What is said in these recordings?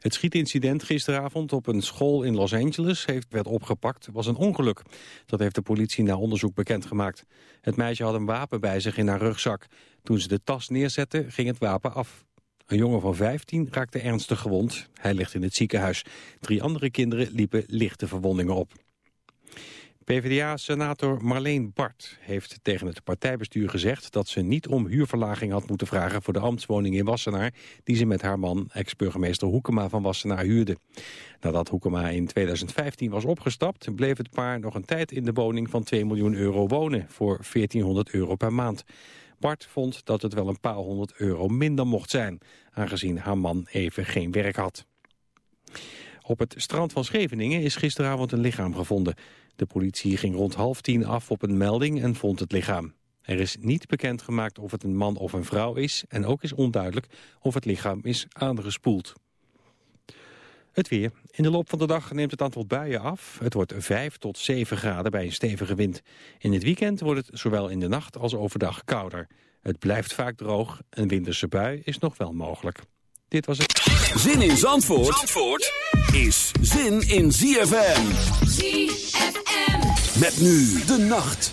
Het schietincident gisteravond op een school in Los Angeles heeft, werd opgepakt was een ongeluk. Dat heeft de politie na onderzoek bekendgemaakt. Het meisje had een wapen bij zich in haar rugzak. Toen ze de tas neerzette ging het wapen af. Een jongen van 15 raakte ernstig gewond. Hij ligt in het ziekenhuis. Drie andere kinderen liepen lichte verwondingen op. PvdA-senator Marleen Bart heeft tegen het partijbestuur gezegd dat ze niet om huurverlaging had moeten vragen voor de ambtswoning in Wassenaar die ze met haar man, ex-burgemeester Hoekema van Wassenaar, huurde. Nadat Hoekema in 2015 was opgestapt, bleef het paar nog een tijd in de woning van 2 miljoen euro wonen voor 1400 euro per maand. Bart vond dat het wel een paar honderd euro minder mocht zijn, aangezien haar man even geen werk had. Op het strand van Scheveningen is gisteravond een lichaam gevonden. De politie ging rond half tien af op een melding en vond het lichaam. Er is niet bekendgemaakt of het een man of een vrouw is... en ook is onduidelijk of het lichaam is aangespoeld. Het weer. In de loop van de dag neemt het aantal buien af. Het wordt 5 tot 7 graden bij een stevige wind. In het weekend wordt het zowel in de nacht als overdag kouder. Het blijft vaak droog. Een winterse bui is nog wel mogelijk. Dit was het. Zin in Zandvoort, Zandvoort is zin in ZFM. ZFM. Met nu de nacht.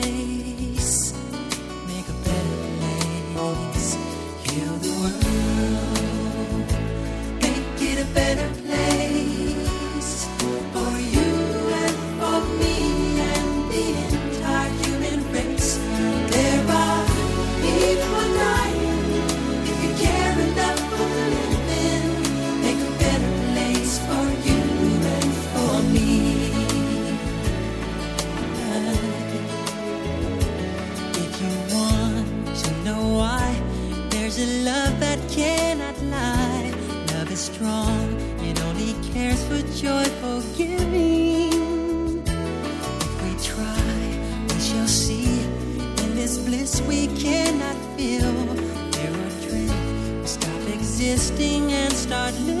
cannot feel. Are dreams, we stop existing and start living.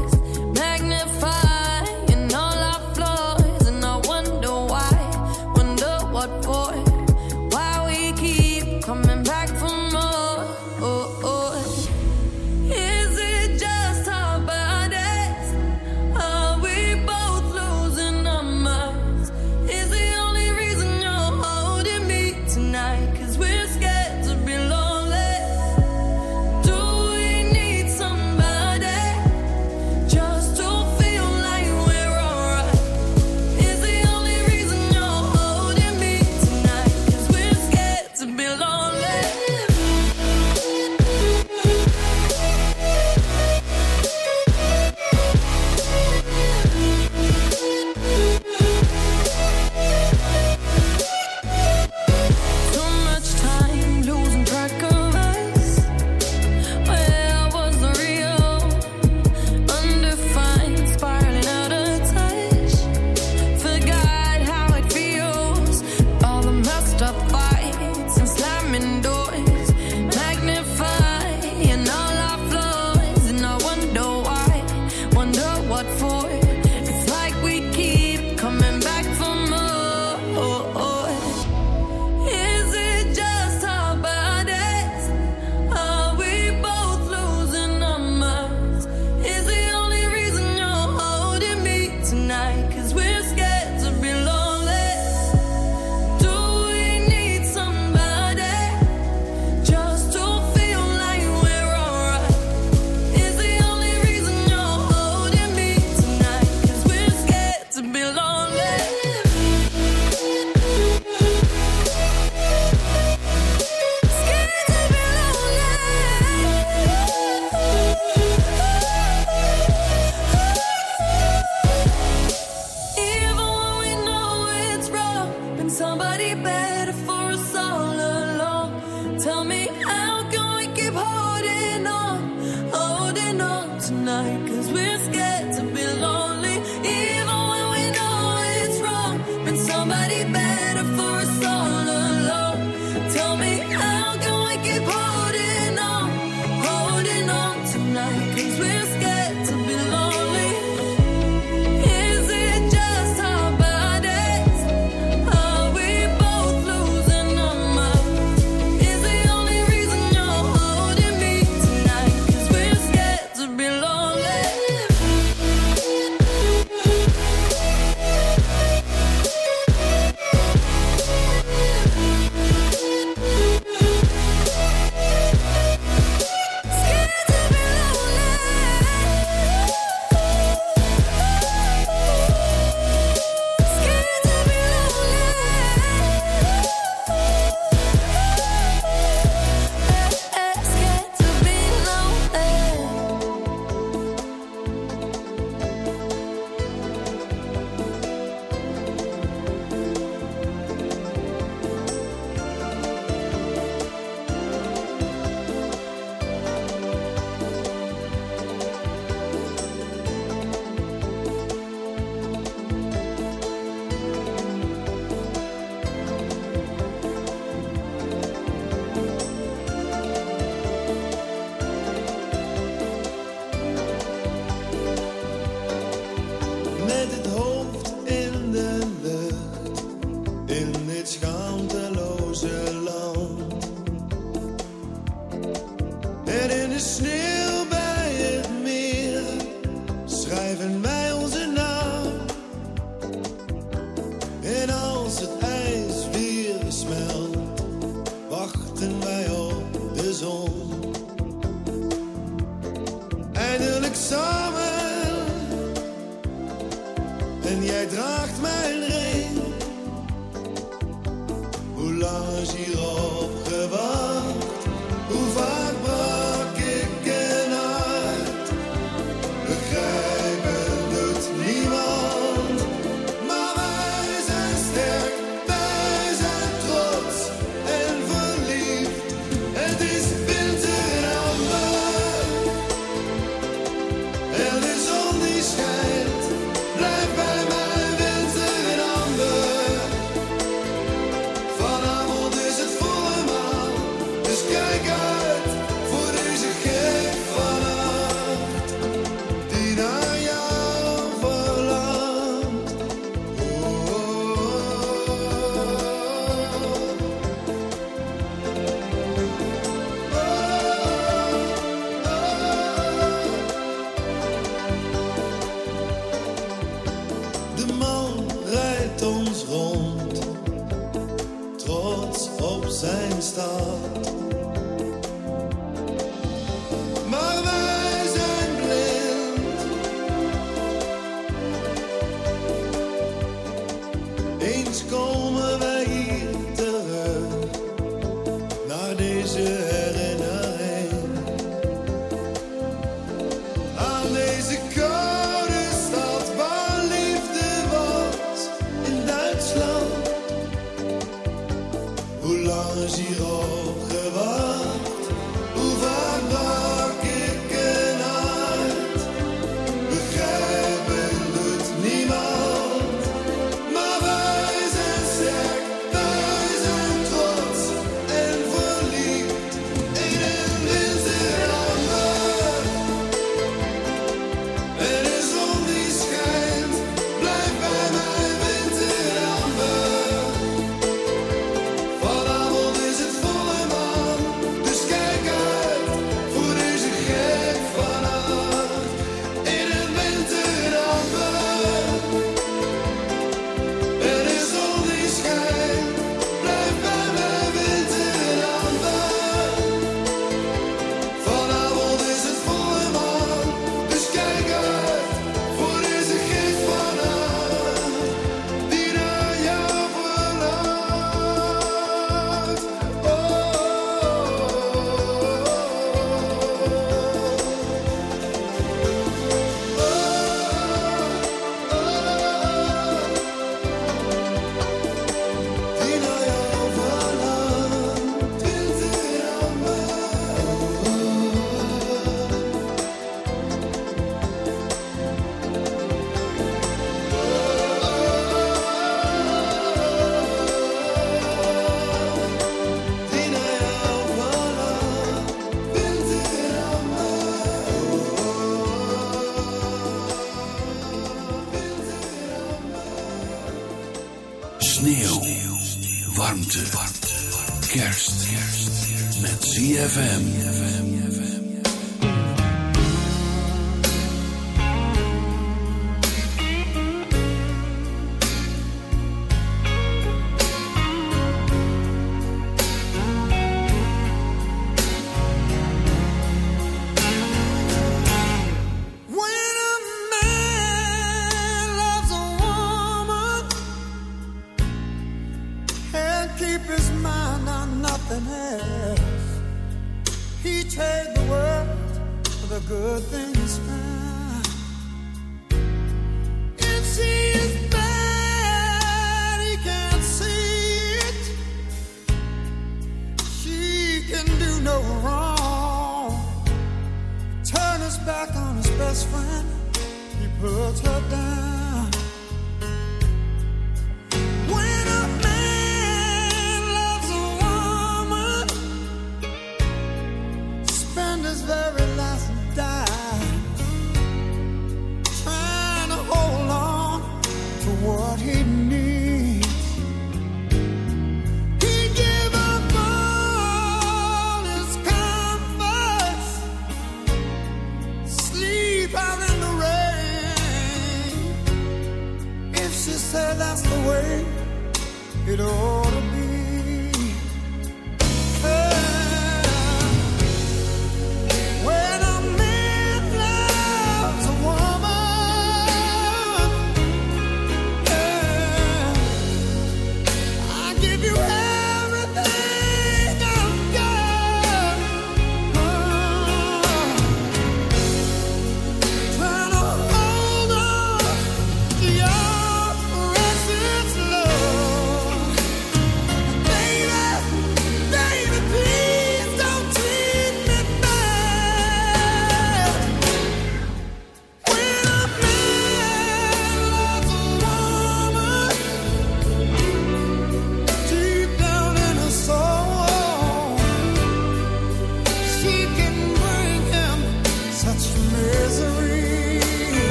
ZFM.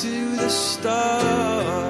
To the start.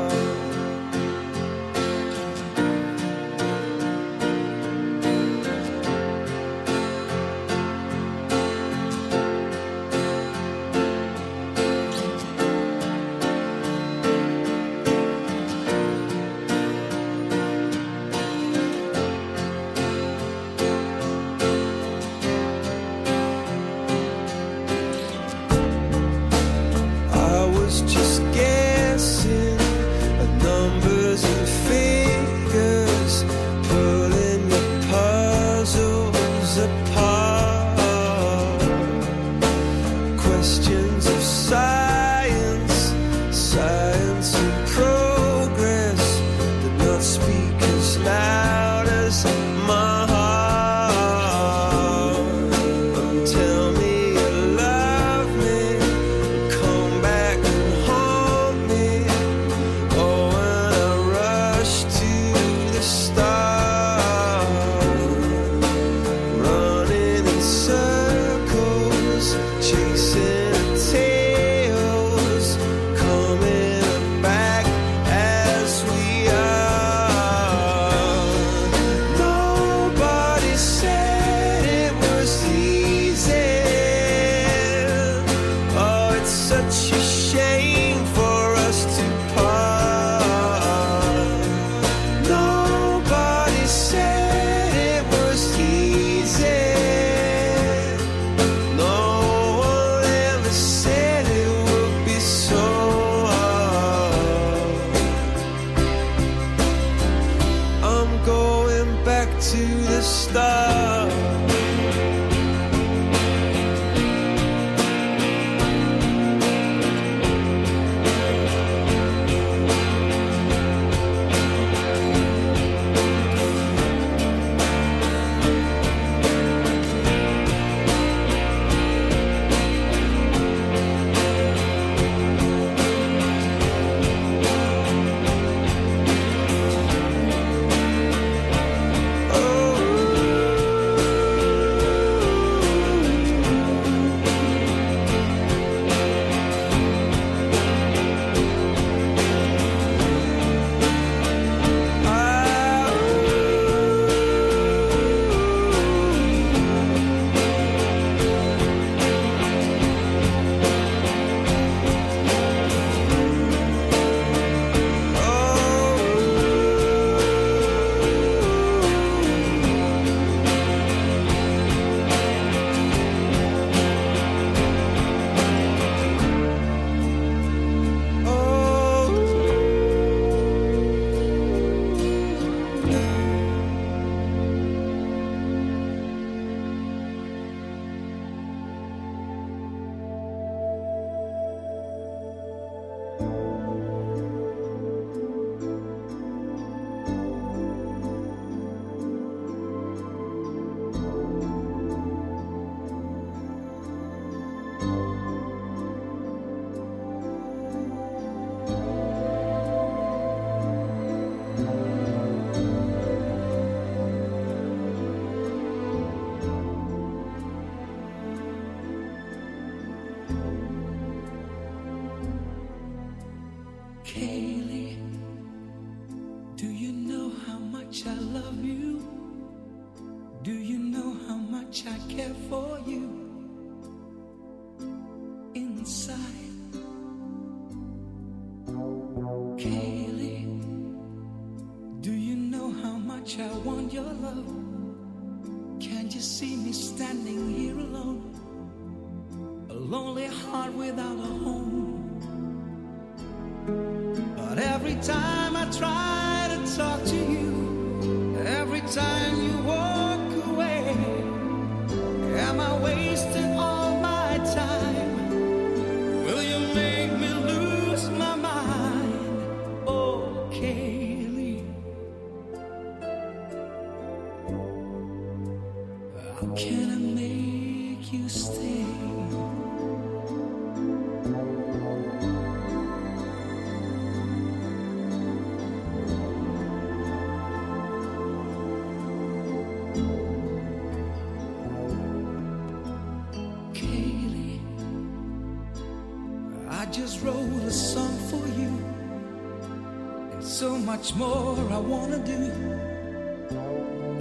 wanna do.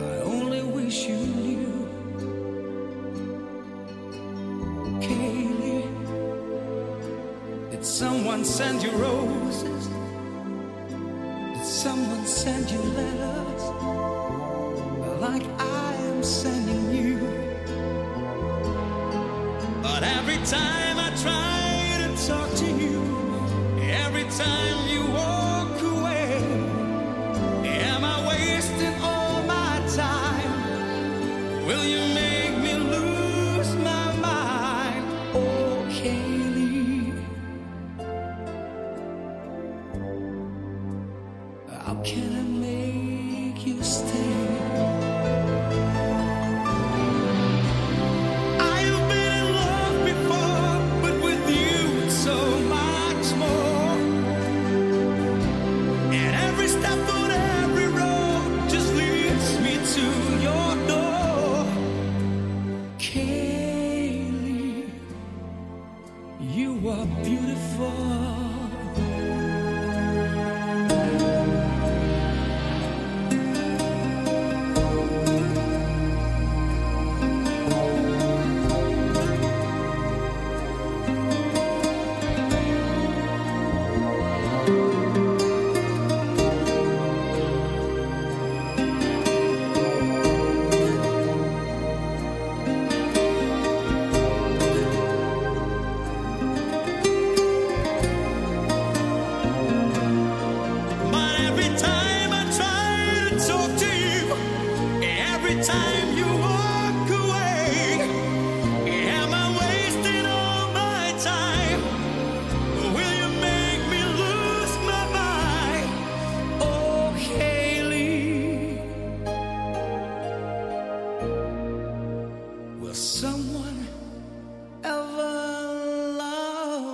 I only wish you knew. Kaylee, did someone send you roses? Did someone send you letters? Like I am sending you. But every time I try to talk to you,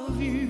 love you.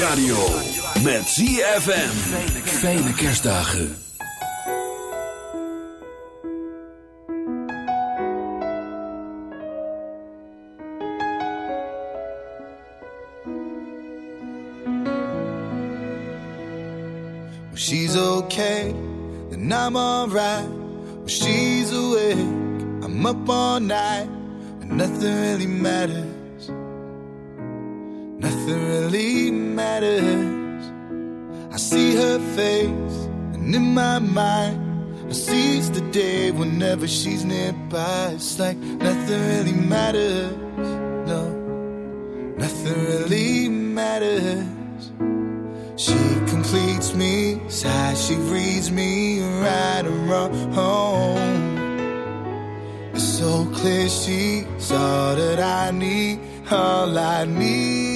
radio. Met ZFM. Fijne kerstdagen. When she's okay, then I'm alright. When she's awake, I'm up all night, And nothing really matters. Nothing really matters. I see her face, and in my mind, I seize the day whenever she's nearby. It's like nothing really matters. No, nothing really matters. She completes me, sighs, she reads me right and wrong. It's so clear she's all that I need, all I need.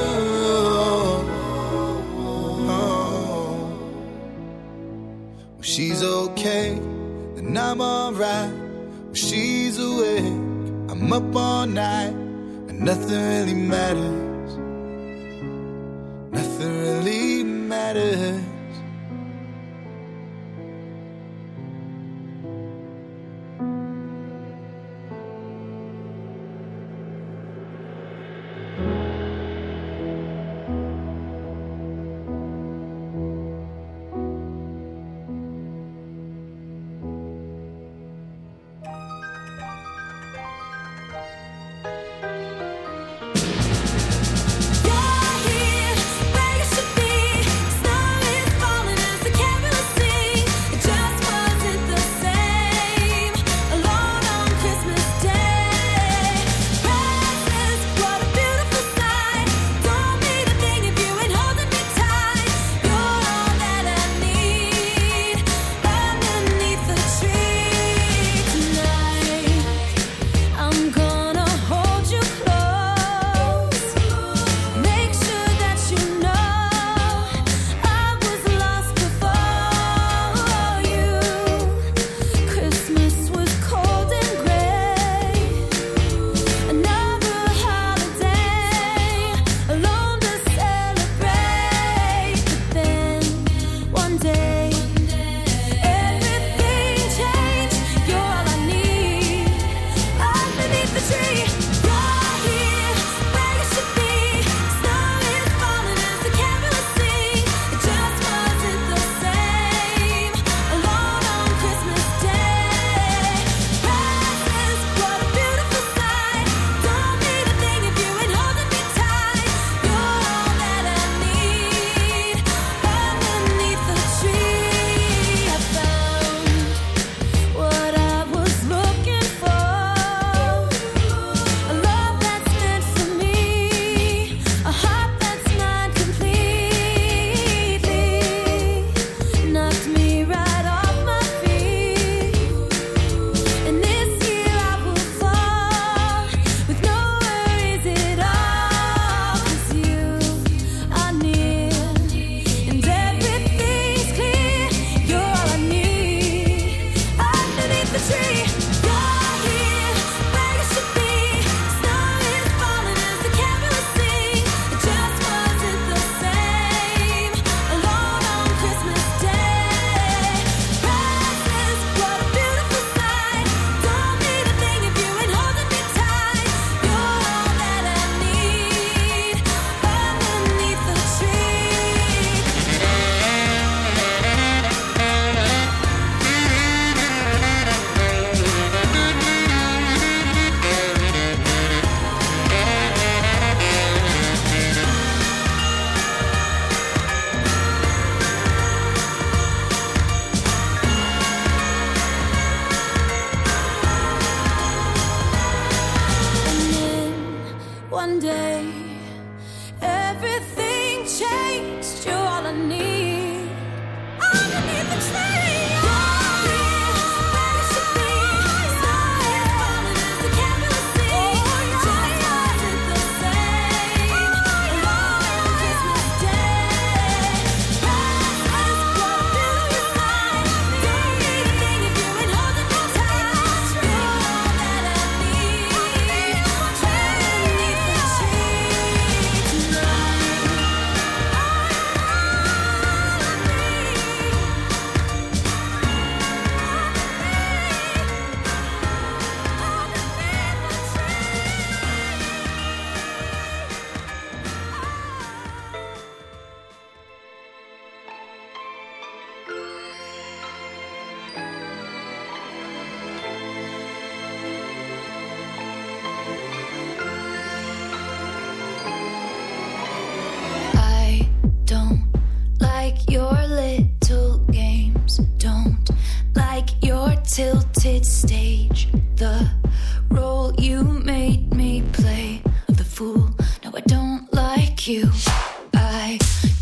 I'm alright. When she's awake, I'm up all night, and nothing really matters.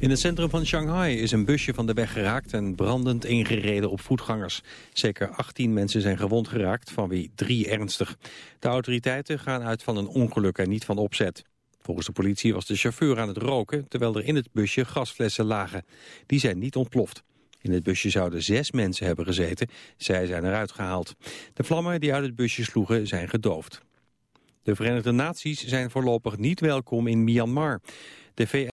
In het centrum van Shanghai is een busje van de weg geraakt en brandend ingereden op voetgangers. Zeker 18 mensen zijn gewond geraakt, van wie drie ernstig. De autoriteiten gaan uit van een ongeluk en niet van opzet. Volgens de politie was de chauffeur aan het roken, terwijl er in het busje gasflessen lagen. Die zijn niet ontploft. In het busje zouden zes mensen hebben gezeten. Zij zijn eruit gehaald. De vlammen die uit het busje sloegen zijn gedoofd. De Verenigde Naties zijn voorlopig niet welkom in Myanmar. De VN